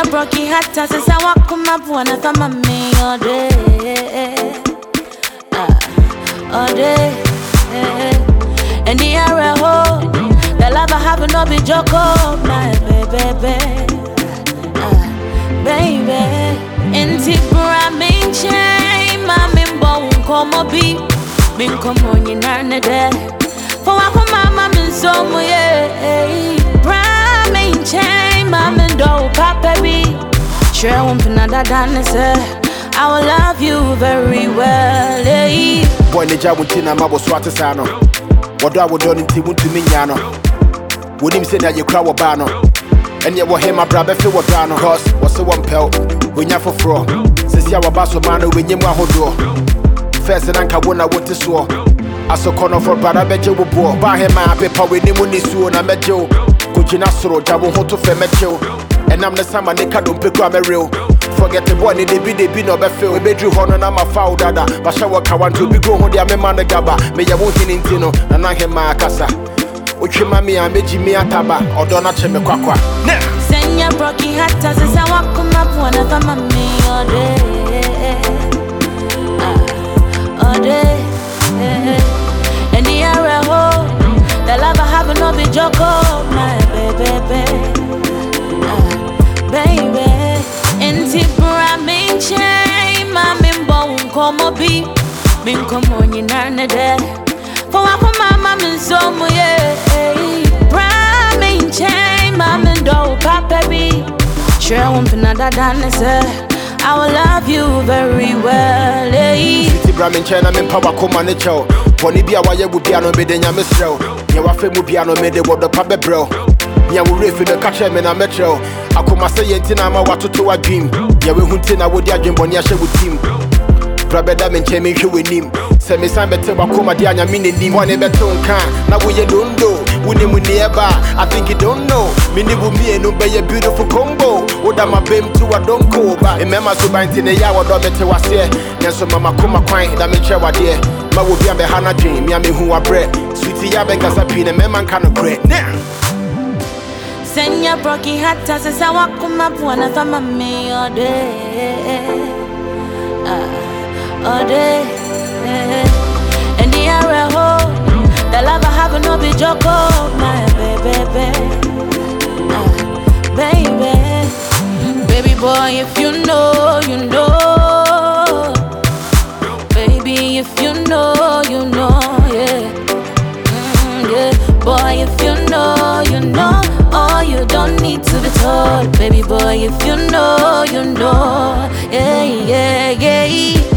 Senya broki hata sasa wako mabwana kama me all day. Ah, all day. And the area The love I have no be joke my baby Ah, Baby. Inti bra min chain Ma min bo unkomo bi Min komo nyinane de For mama min somo yeah Share one pinada dane say. I will love you very well eh. Boy ne gya wo nti na ma wo so ate saa no wɔdɔ a wodɔ no nti wontumi nyaa no? Wonim sɛ nea yɛkura wɔ baa no? Ɛneɛ wɔhe ma bra bɛfe wɔ daa no? Cause wɔse wɔmpɛw wonya foforɔ sɛsi a wɔba so maa no wɔnyɛ mu ahodoɔ fɛs na nka wo na wote soɔ asokɔnɔfo brada bɛgye wo boɔ baa he maa pepa w'anim ne suo na mɛgye wo kogyina soro gya wo ho to fɛ mɛkye wo ɛnam ne sama ne ka dompe kura mɛrew Forget the boy, they be they be no be feel. We bedru hono na ma foul dada. Basha wa kawan to be go ho dia me man the gaba. Me ya won hin intino na na he ma kasa. Otwe ma me am beji me ataba. Odo na che me kwakwa. Senya broki hata sasa wako mabwana kama all day Ah, all day And the area hold love I have no be joke unkomo bi Min komo nyinane de For wako mama min somo yeah Bra min chain Ma min do papa bi Share one pinada dane say I will love you very well eh. Ti bra me nkyɛn na me mpa wakoma ne kyɛw. Bɔne bi a wayɛ wo bia no mede nyame serɛw. Nea wafɛ mu bia no mede wɔdɔ pa bɛbrɛw. Nea wo werɛ fi no ka kyerɛ me na mɛkyerɛw. Akoma sɛ yɛ nti na ama watoto w'adwem. Nea woahu nti na wode adwembɔne ahyɛ wo tim. bra bɛda me nkyɛn menhwɛ w'anim sɛ mesan bɛte wakoma de anyame n'anim bɔne bɛtew nka na woyɛ dondo wonim nneɛba I think you don't know. Mene wo mmienu bɛyɛ beautiful combo. Woda mabam to wadonko ba mmɛma so ban nti ne yɛ a wɔdɔ mete waseɛ nanso ma makoma kwan da menkyerɛ wadeɛ ma wɔ bi a bɛha no dwen mea mehu wabrɛ switi yɛ a bɛnkasa pii ne mmɛma nka no korɛ Senya broki hata sasa wako mabwana kama me all day Ah, all day And the area hold The love I have no be joke oh, my baby Ah, Baby Baby boy if you know you know Baby if you know you know yeah Mm, yeah. Boy, if you know, you know. Oh, you don't need to be told. Baby boy, if you know, you know. Yeah, yeah, yeah.